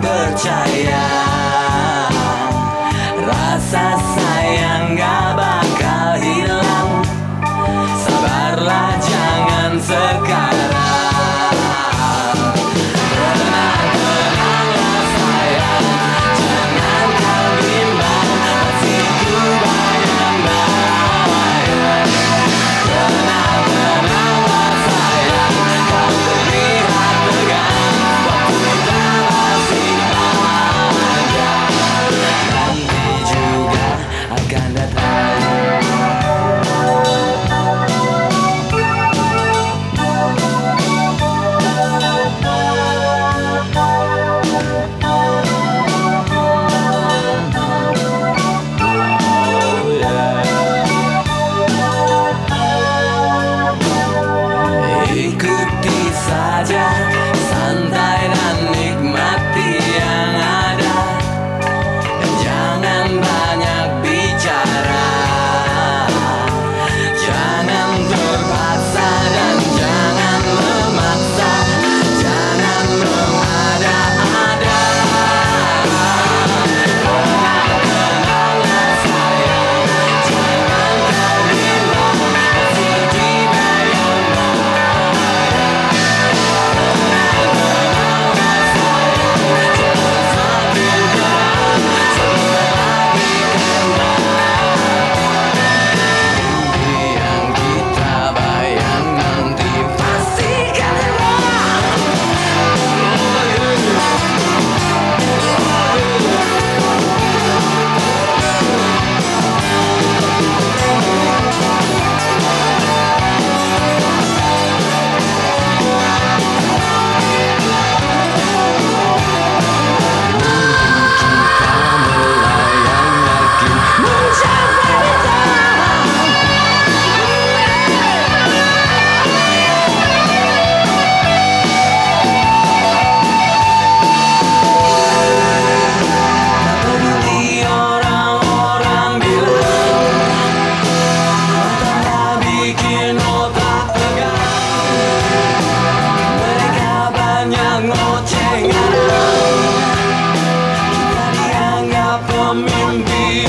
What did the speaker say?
percaya. 我聽啊，kita dianggap pemimpin